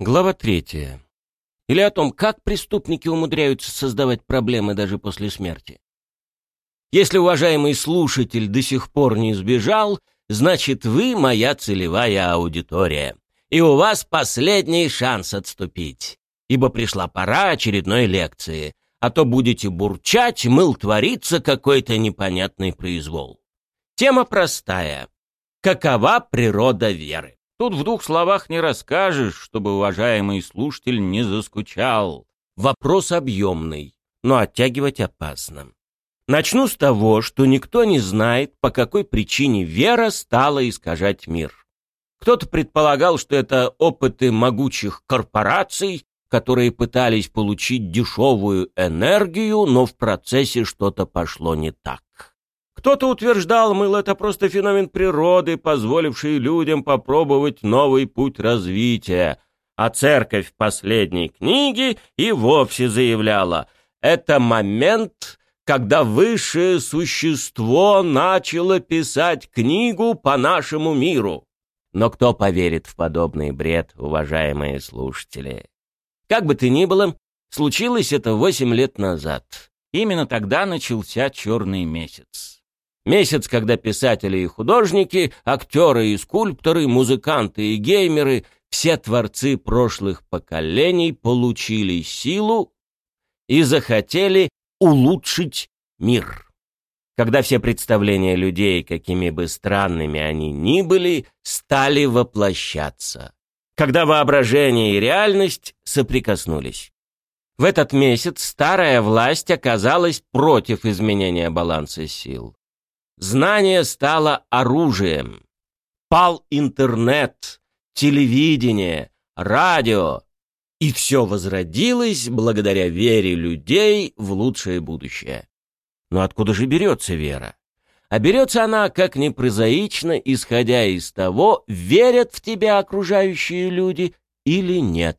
Глава третья. Или о том, как преступники умудряются создавать проблемы даже после смерти. Если уважаемый слушатель до сих пор не сбежал, значит вы моя целевая аудитория. И у вас последний шанс отступить, ибо пришла пора очередной лекции, а то будете бурчать, мыл творится какой-то непонятный произвол. Тема простая. Какова природа веры? Тут в двух словах не расскажешь, чтобы уважаемый слушатель не заскучал. Вопрос объемный, но оттягивать опасно. Начну с того, что никто не знает, по какой причине вера стала искажать мир. Кто-то предполагал, что это опыты могучих корпораций, которые пытались получить дешевую энергию, но в процессе что-то пошло не так. Кто-то утверждал, мыл, это просто феномен природы, позволивший людям попробовать новый путь развития. А церковь в последней книге и вовсе заявляла, это момент, когда высшее существо начало писать книгу по нашему миру. Но кто поверит в подобный бред, уважаемые слушатели? Как бы то ни было, случилось это восемь лет назад. Именно тогда начался черный месяц. Месяц, когда писатели и художники, актеры и скульпторы, музыканты и геймеры, все творцы прошлых поколений получили силу и захотели улучшить мир. Когда все представления людей, какими бы странными они ни были, стали воплощаться. Когда воображение и реальность соприкоснулись. В этот месяц старая власть оказалась против изменения баланса сил. Знание стало оружием. Пал интернет, телевидение, радио. И все возродилось благодаря вере людей в лучшее будущее. Но откуда же берется вера? А берется она, как ни прозаично, исходя из того, верят в тебя окружающие люди или нет.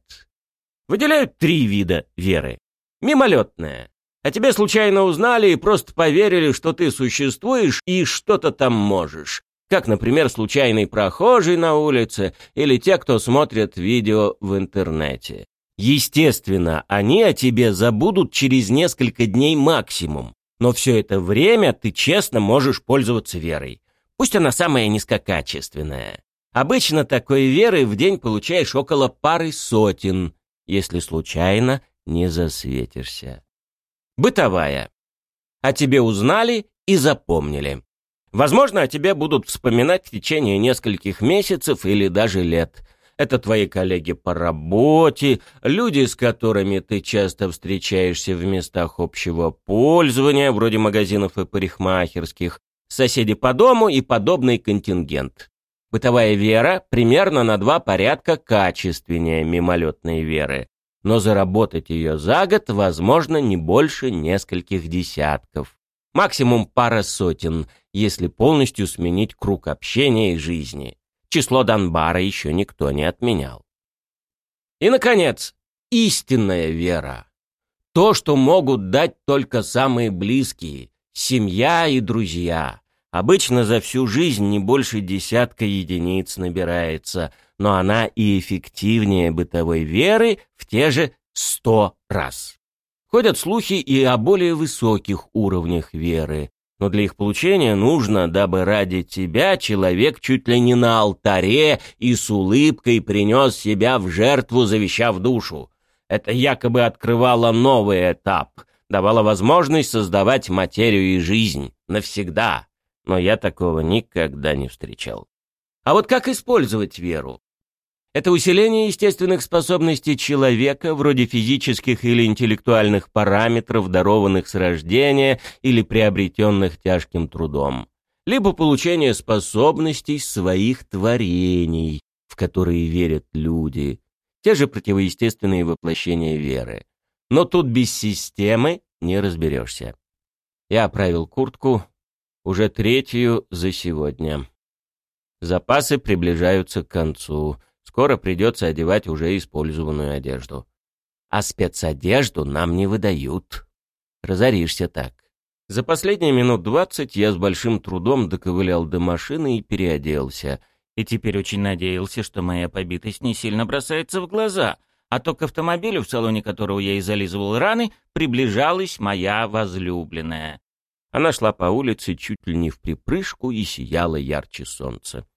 Выделяют три вида веры. Мимолетная, а тебе случайно узнали и просто поверили, что ты существуешь и что-то там можешь. Как, например, случайный прохожий на улице или те, кто смотрят видео в интернете. Естественно, они о тебе забудут через несколько дней максимум. Но все это время ты честно можешь пользоваться верой. Пусть она самая низкокачественная. Обычно такой веры в день получаешь около пары сотен, если случайно не засветишься. Бытовая. О тебе узнали и запомнили. Возможно, о тебе будут вспоминать в течение нескольких месяцев или даже лет. Это твои коллеги по работе, люди, с которыми ты часто встречаешься в местах общего пользования, вроде магазинов и парикмахерских, соседи по дому и подобный контингент. Бытовая вера примерно на два порядка качественнее мимолетной веры но заработать ее за год возможно не больше нескольких десятков. Максимум пара сотен, если полностью сменить круг общения и жизни. Число Донбара еще никто не отменял. И, наконец, истинная вера. То, что могут дать только самые близкие, семья и друзья. Обычно за всю жизнь не больше десятка единиц набирается – но она и эффективнее бытовой веры в те же сто раз. Ходят слухи и о более высоких уровнях веры, но для их получения нужно, дабы ради тебя человек чуть ли не на алтаре и с улыбкой принес себя в жертву, завещав душу. Это якобы открывало новый этап, давало возможность создавать материю и жизнь навсегда, но я такого никогда не встречал. А вот как использовать веру? Это усиление естественных способностей человека, вроде физических или интеллектуальных параметров, дарованных с рождения или приобретенных тяжким трудом, либо получение способностей своих творений, в которые верят люди, те же противоестественные воплощения веры. Но тут без системы не разберешься. Я оправил куртку, уже третью за сегодня. Запасы приближаются к концу — Скоро придется одевать уже использованную одежду. А спецодежду нам не выдают. Разоришься так. За последние минут двадцать я с большим трудом доковылял до машины и переоделся. и теперь очень надеялся, что моя побитость не сильно бросается в глаза, а то к автомобилю, в салоне которого я и зализывал раны, приближалась моя возлюбленная. Она шла по улице чуть ли не в припрыжку и сияла ярче солнца.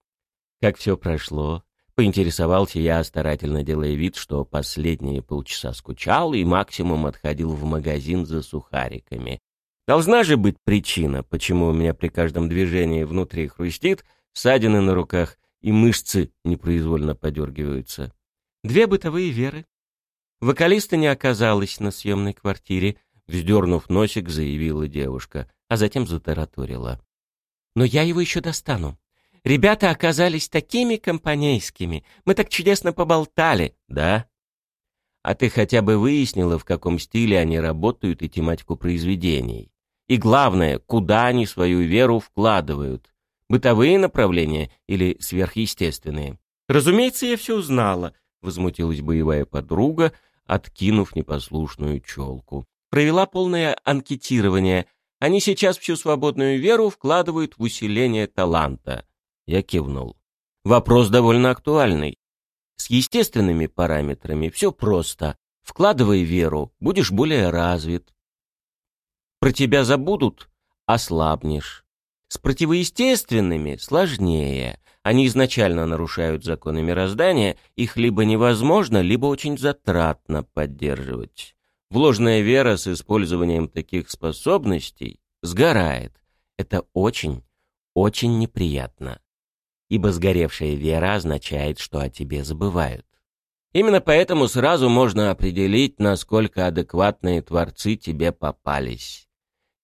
Как все прошло, поинтересовался я, старательно делая вид, что последние полчаса скучал и максимум отходил в магазин за сухариками. Должна же быть причина, почему у меня при каждом движении внутри хрустит, ссадины на руках и мышцы непроизвольно подергиваются. Две бытовые веры. Вокалиста не оказалось на съемной квартире, вздернув носик, заявила девушка, а затем затараторила. «Но я его еще достану. Ребята оказались такими компанейскими. Мы так чудесно поболтали, да? А ты хотя бы выяснила, в каком стиле они работают и тематику произведений? И главное, куда они свою веру вкладывают? Бытовые направления или сверхъестественные? Разумеется, я все узнала, возмутилась боевая подруга, откинув непослушную челку. Провела полное анкетирование. Они сейчас всю свободную веру вкладывают в усиление таланта. Я кивнул. Вопрос довольно актуальный. С естественными параметрами все просто. Вкладывай веру, будешь более развит. Про тебя забудут — ослабнешь. С противоестественными сложнее. Они изначально нарушают законы мироздания, их либо невозможно, либо очень затратно поддерживать. Вложенная вера с использованием таких способностей сгорает. Это очень, очень неприятно ибо сгоревшая вера означает, что о тебе забывают. Именно поэтому сразу можно определить, насколько адекватные творцы тебе попались.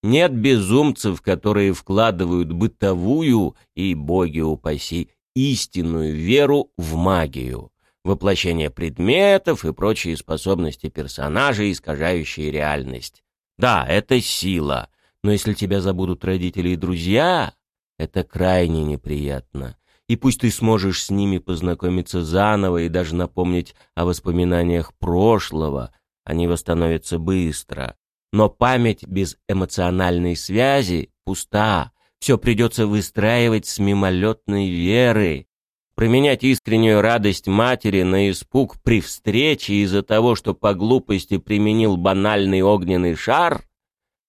Нет безумцев, которые вкладывают бытовую и, боги упаси, истинную веру в магию, воплощение предметов и прочие способности персонажей, искажающие реальность. Да, это сила, но если тебя забудут родители и друзья, это крайне неприятно и пусть ты сможешь с ними познакомиться заново и даже напомнить о воспоминаниях прошлого, они восстановятся быстро. Но память без эмоциональной связи пуста. Все придется выстраивать с мимолетной веры. Променять искреннюю радость матери на испуг при встрече из-за того, что по глупости применил банальный огненный шар,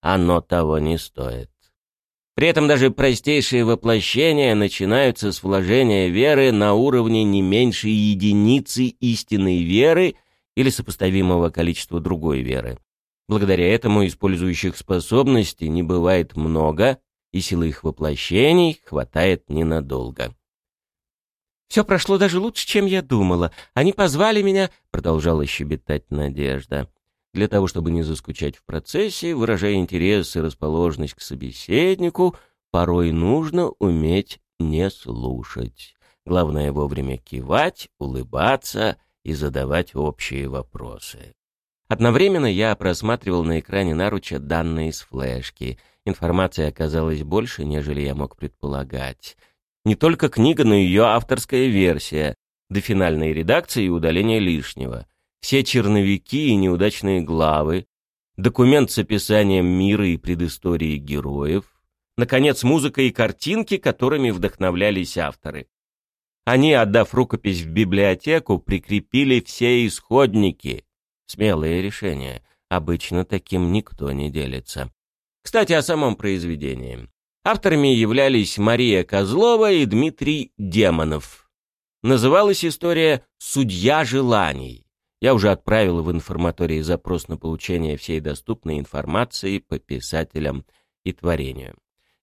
оно того не стоит. При этом даже простейшие воплощения начинаются с вложения веры на уровне не меньше единицы истинной веры или сопоставимого количества другой веры. Благодаря этому использующих способностей не бывает много, и силы их воплощений хватает ненадолго. «Все прошло даже лучше, чем я думала. Они позвали меня...» — продолжала щебетать Надежда. Для того, чтобы не заскучать в процессе, выражая интерес и расположенность к собеседнику, порой нужно уметь не слушать. Главное вовремя кивать, улыбаться и задавать общие вопросы. Одновременно я просматривал на экране наруча данные из флешки. Информации оказалось больше, нежели я мог предполагать. Не только книга, но и ее авторская версия, до финальной редакции и удаления лишнего все черновики и неудачные главы, документ с описанием мира и предыстории героев, наконец, музыка и картинки, которыми вдохновлялись авторы. Они, отдав рукопись в библиотеку, прикрепили все исходники. Смелое решение. Обычно таким никто не делится. Кстати, о самом произведении. Авторами являлись Мария Козлова и Дмитрий Демонов. Называлась история «Судья желаний». Я уже отправил в информаторий запрос на получение всей доступной информации по писателям и творению.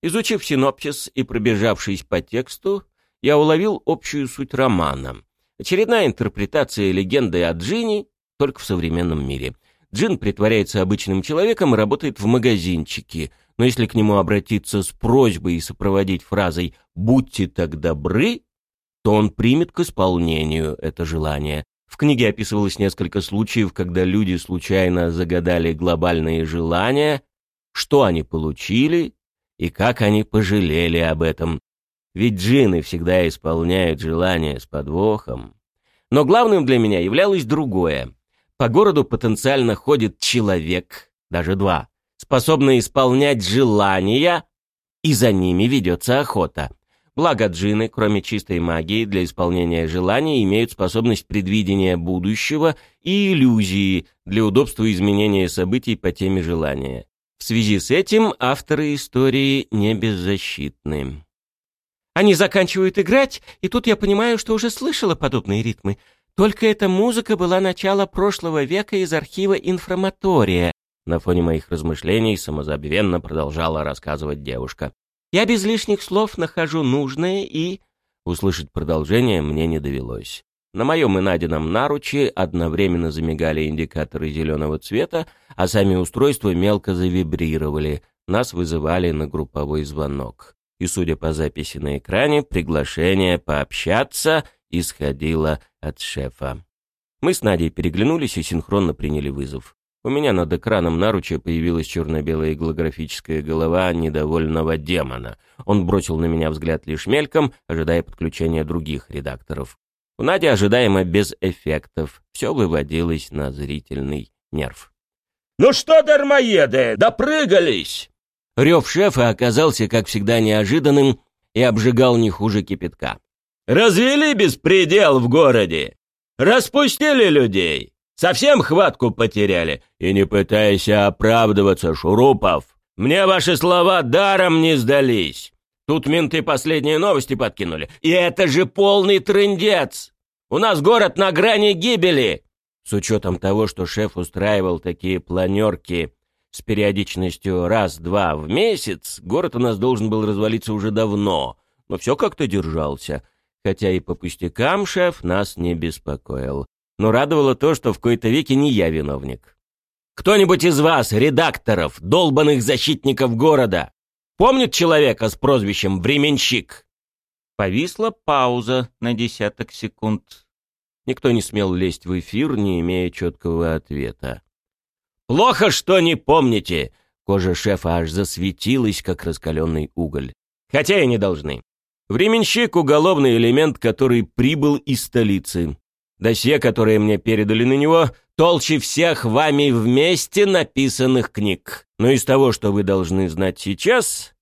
Изучив синопсис и пробежавшись по тексту, я уловил общую суть романа. Очередная интерпретация легенды о Джинни, только в современном мире. Джин притворяется обычным человеком и работает в магазинчике, но если к нему обратиться с просьбой и сопроводить фразой «будьте так добры», то он примет к исполнению это желание, в книге описывалось несколько случаев, когда люди случайно загадали глобальные желания, что они получили и как они пожалели об этом. Ведь джинны всегда исполняют желания с подвохом. Но главным для меня являлось другое. По городу потенциально ходит человек, даже два, способный исполнять желания, и за ними ведется охота. Благо джины, кроме чистой магии, для исполнения желаний имеют способность предвидения будущего и иллюзии для удобства изменения событий по теме желания. В связи с этим авторы истории не беззащитны. Они заканчивают играть, и тут я понимаю, что уже слышала подобные ритмы. Только эта музыка была начала прошлого века из архива информатория. На фоне моих размышлений самозабвенно продолжала рассказывать девушка. Я без лишних слов нахожу нужное и... Услышать продолжение мне не довелось. На моем и Надином наруче одновременно замигали индикаторы зеленого цвета, а сами устройства мелко завибрировали. Нас вызывали на групповой звонок. И, судя по записи на экране, приглашение пообщаться исходило от шефа. Мы с Надей переглянулись и синхронно приняли вызов. У меня над экраном наруча появилась черно-белая голографическая голова недовольного демона. Он бросил на меня взгляд лишь мельком, ожидая подключения других редакторов. У Нади ожидаемо без эффектов. Все выводилось на зрительный нерв. «Ну что, дармоеды, допрыгались!» Рев шефа оказался, как всегда, неожиданным и обжигал не хуже кипятка. «Развели беспредел в городе! Распустили людей! Совсем хватку потеряли. И не пытайся оправдываться, Шурупов. Мне ваши слова даром не сдались. Тут менты последние новости подкинули. И это же полный трындец. У нас город на грани гибели. С учетом того, что шеф устраивал такие планерки с периодичностью раз-два в месяц, город у нас должен был развалиться уже давно. Но все как-то держался. Хотя и по пустякам шеф нас не беспокоил но радовало то, что в кои-то веке не я виновник. Кто-нибудь из вас, редакторов, долбанных защитников города, помнит человека с прозвищем «Временщик»?» Повисла пауза на десяток секунд. Никто не смел лезть в эфир, не имея четкого ответа. «Плохо, что не помните!» Кожа шефа аж засветилась, как раскаленный уголь. Хотя и не должны. Временщик — уголовный элемент, который прибыл из столицы. Досье, которое мне передали на него, толще всех вами вместе написанных книг. Но из того, что вы должны знать сейчас,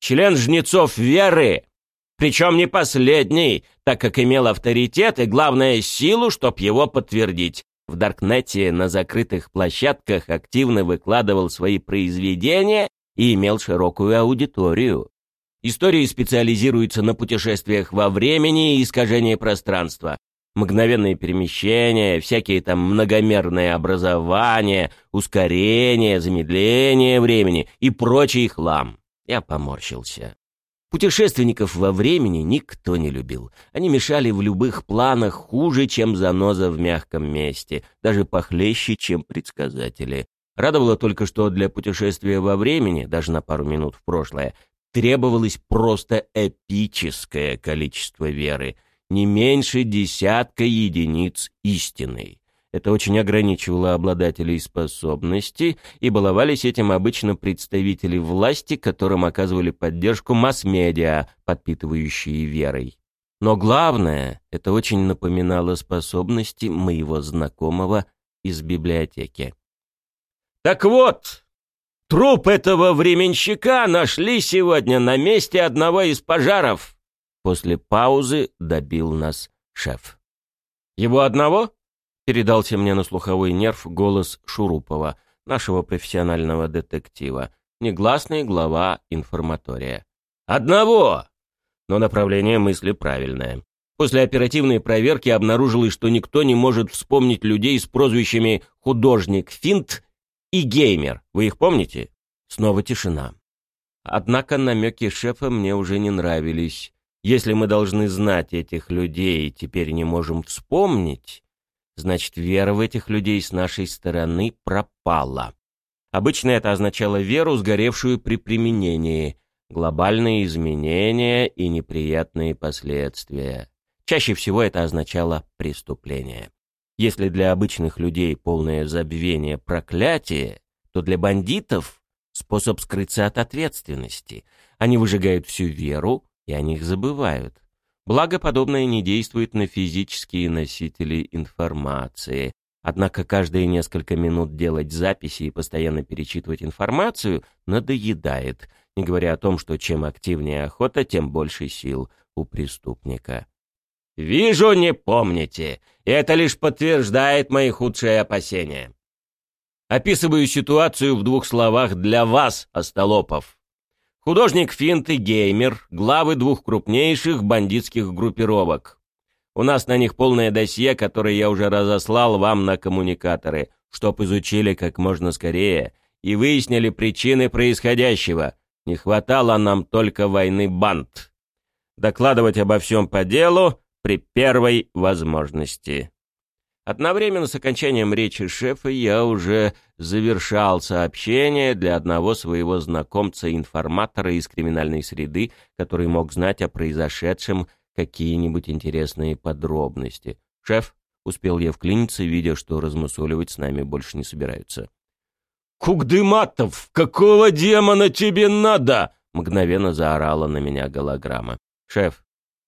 член жнецов веры, причем не последний, так как имел авторитет и, главное, силу, чтоб его подтвердить. В Даркнете на закрытых площадках активно выкладывал свои произведения и имел широкую аудиторию. Истории специализируются на путешествиях во времени и искажении пространства мгновенные перемещения, всякие там многомерные образования, ускорение, замедление времени и прочий хлам. Я поморщился. Путешественников во времени никто не любил. Они мешали в любых планах хуже, чем заноза в мягком месте, даже похлеще, чем предсказатели. Радовало только, что для путешествия во времени, даже на пару минут в прошлое, требовалось просто эпическое количество веры — не меньше десятка единиц истины. Это очень ограничивало обладателей способностей, и баловались этим обычно представители власти, которым оказывали поддержку масс-медиа, подпитывающие верой. Но главное, это очень напоминало способности моего знакомого из библиотеки. «Так вот, труп этого временщика нашли сегодня на месте одного из пожаров», После паузы добил нас шеф. «Его одного?» — передался мне на слуховой нерв голос Шурупова, нашего профессионального детектива, негласный глава информатория. «Одного!» Но направление мысли правильное. После оперативной проверки обнаружилось, что никто не может вспомнить людей с прозвищами «художник Финт» и «геймер». Вы их помните? Снова тишина. Однако намеки шефа мне уже не нравились. Если мы должны знать этих людей и теперь не можем вспомнить, значит, вера в этих людей с нашей стороны пропала. Обычно это означало веру, сгоревшую при применении, глобальные изменения и неприятные последствия. Чаще всего это означало преступление. Если для обычных людей полное забвение проклятие, то для бандитов способ скрыться от ответственности. Они выжигают всю веру, и о них забывают. Благо, подобное не действует на физические носители информации. Однако каждые несколько минут делать записи и постоянно перечитывать информацию надоедает, не говоря о том, что чем активнее охота, тем больше сил у преступника. «Вижу, не помните. И это лишь подтверждает мои худшие опасения. Описываю ситуацию в двух словах для вас, Остолопов. Художник финт и геймер, главы двух крупнейших бандитских группировок. У нас на них полное досье, которое я уже разослал вам на коммуникаторы, чтоб изучили как можно скорее и выяснили причины происходящего. Не хватало нам только войны банд. Докладывать обо всем по делу при первой возможности. Одновременно с окончанием речи шефа я уже завершал сообщение для одного своего знакомца-информатора из криминальной среды, который мог знать о произошедшем какие-нибудь интересные подробности. «Шеф», — успел я вклиниться, видя, что размусоливать с нами больше не собираются. «Кугдыматов, какого демона тебе надо?» — мгновенно заорала на меня голограмма. «Шеф,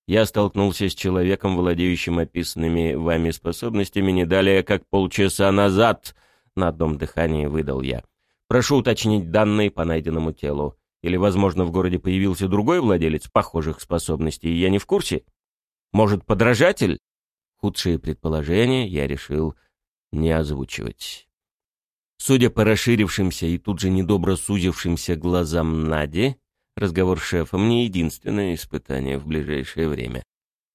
я столкнулся с человеком, владеющим описанными вами способностями не далее, как полчаса назад. На одном дыхании выдал я. Прошу уточнить данные по найденному телу. Или, возможно, в городе появился другой владелец похожих способностей, и я не в курсе? Может, подражатель? Худшие предположения я решил не озвучивать. Судя по расширившимся и тут же недобро сузившимся глазам Нади, Разговор с шефом не единственное испытание в ближайшее время.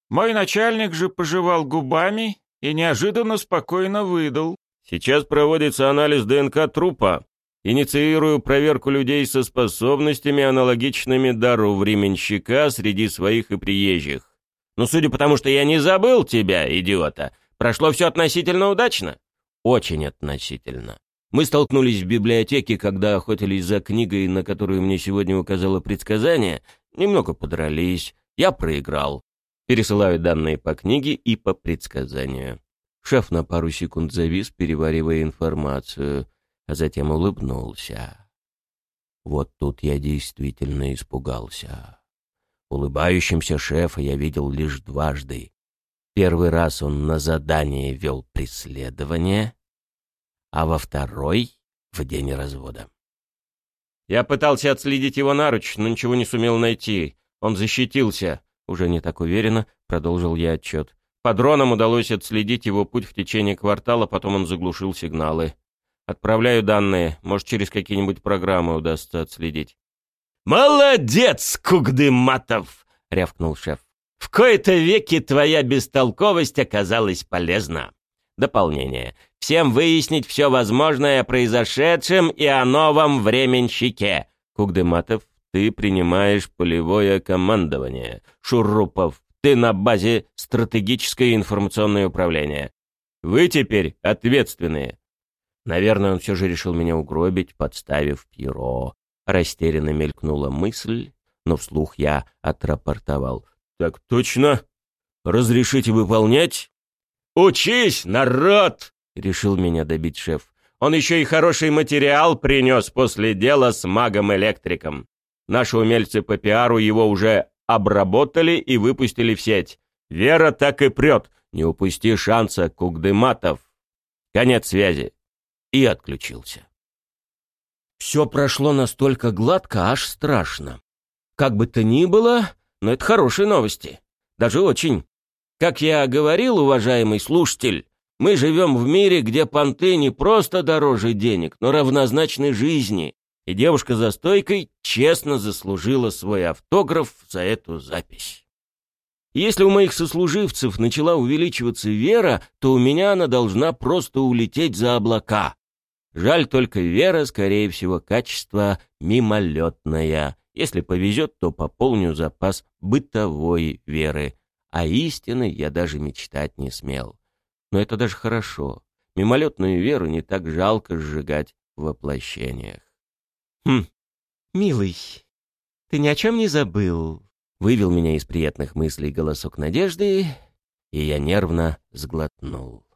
Мой начальник же пожевал губами и неожиданно спокойно выдал. Сейчас проводится анализ ДНК трупа. Инициирую проверку людей со способностями, аналогичными дару временщика среди своих и приезжих. Но судя по тому, что я не забыл тебя, идиота, прошло все относительно удачно. Очень относительно. Мы столкнулись в библиотеке, когда охотились за книгой, на которую мне сегодня указало предсказание. Немного подрались. Я проиграл. Пересылаю данные по книге и по предсказанию. Шеф на пару секунд завис, переваривая информацию, а затем улыбнулся. Вот тут я действительно испугался. Улыбающимся шефа я видел лишь дважды. Первый раз он на задание вел преследование — а во второй — в день развода. Я пытался отследить его наруч, но ничего не сумел найти. Он защитился. Уже не так уверенно, продолжил я отчет. По дронам удалось отследить его путь в течение квартала, потом он заглушил сигналы. Отправляю данные, может, через какие-нибудь программы удастся отследить. «Молодец, Кугдыматов!» — рявкнул шеф. «В кои-то веки твоя бестолковость оказалась полезна». Дополнение. Всем выяснить все возможное о произошедшем и о новом временщике. Кугдыматов, ты принимаешь полевое командование. Шурупов, ты на базе стратегическое информационное управление. Вы теперь ответственные. Наверное, он все же решил меня угробить, подставив Пьеро. Растерянно мелькнула мысль, но вслух я отрапортовал. «Так точно? Разрешите выполнять?» «Учись, народ!» — решил меня добить шеф. «Он еще и хороший материал принес после дела с магом-электриком. Наши умельцы по пиару его уже обработали и выпустили в сеть. Вера так и прет. Не упусти шанса, Кугдыматов. Конец связи». И отключился. Все прошло настолько гладко, аж страшно. Как бы то ни было, но это хорошие новости. Даже очень. Как я говорил, уважаемый слушатель, мы живем в мире, где понты не просто дороже денег, но равнозначны жизни, и девушка за стойкой честно заслужила свой автограф за эту запись. Если у моих сослуживцев начала увеличиваться вера, то у меня она должна просто улететь за облака. Жаль только вера, скорее всего, качество мимолетное. Если повезет, то пополню запас бытовой веры, а истины я даже мечтать не смел. Но это даже хорошо. Мимолетную веру не так жалко сжигать в воплощениях. «Хм, милый, ты ни о чем не забыл?» Вывел меня из приятных мыслей голосок надежды, и я нервно сглотнул.